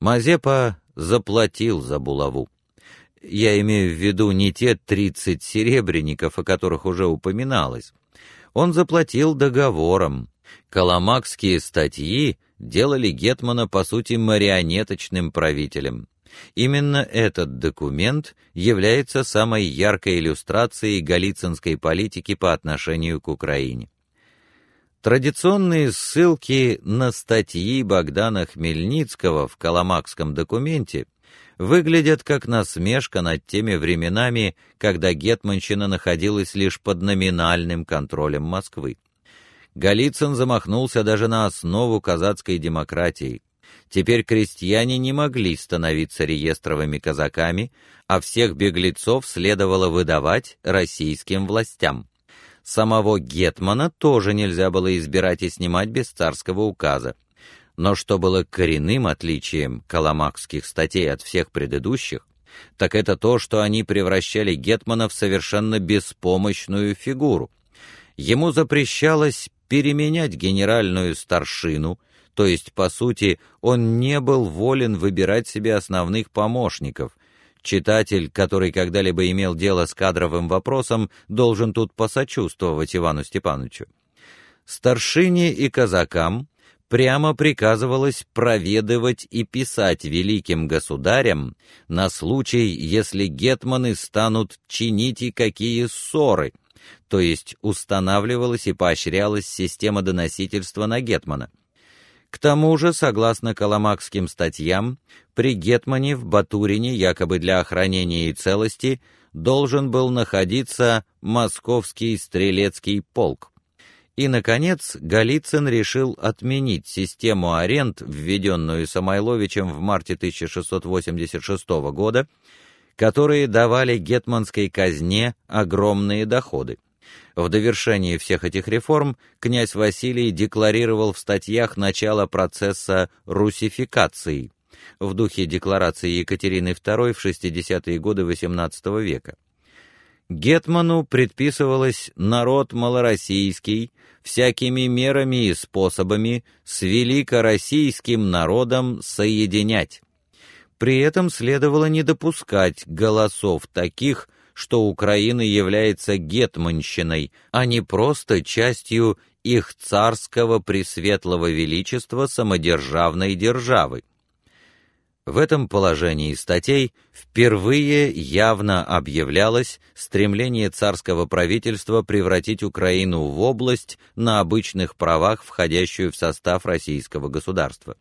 Мазепа заплатил за булаву. Я имею в виду не те тридцать серебряников, о которых уже упоминалось. Он заплатил договором. Коломакские статьи делали гетмана по сути марионеточным правителем. Именно этот документ является самой яркой иллюстрацией галицинской политики по отношению к Украине. Традиционные ссылки на статьи Богдана Хмельницкого в Коломакском документе выглядят как насмешка над теми временами, когда гетманщина находилась лишь под номинальным контролем Москвы. Голицын замахнулся даже на основу казацкой демократии. Теперь крестьяне не могли становиться реестровыми казаками, а всех беглецов следовало выдавать российским властям. Самого гетмана тоже нельзя было избирать и снимать без царского указа. Но что было коренным отличием коломакских статей от всех предыдущих, так это то, что они превращали гетмана в совершенно беспомощную фигуру. Ему запрещалось переменять генеральную старшину, то есть, по сути, он не был волен выбирать себе основных помощников, Читатель, который когда-либо имел дело с кадровым вопросом, должен тут посочувствовать Ивану Степановичу. Старшине и казакам прямо приказывалось проведывать и писать великим государям на случай, если гетманы станут чинить и какие ссоры, то есть устанавливалась и поощрялась система доносительства на гетмана. К тому же, согласно коломакским статьям, при гетмане в Батурине якобы для охранения и целости должен был находиться московский стрелецкий полк. И наконец, Голицын решил отменить систему аренд, введенную Самойловичем в марте 1686 года, которые давали гетманской казне огромные доходы. В довершении всех этих реформ князь Василий декларировал в статьях начало процесса русификации в духе декларации Екатерины II в 60-е годы XVIII века. Гетману предписывалось народ малороссийский всякими мерами и способами с великороссийским народом соединять. При этом следовало не допускать голосов таких, что Украина является гетманщиной, а не просто частью их царского пресветлого величества самодержавной державы. В этом положении статей впервые явно объявлялось стремление царского правительства превратить Украину в область на обычных правах, входящую в состав российского государства.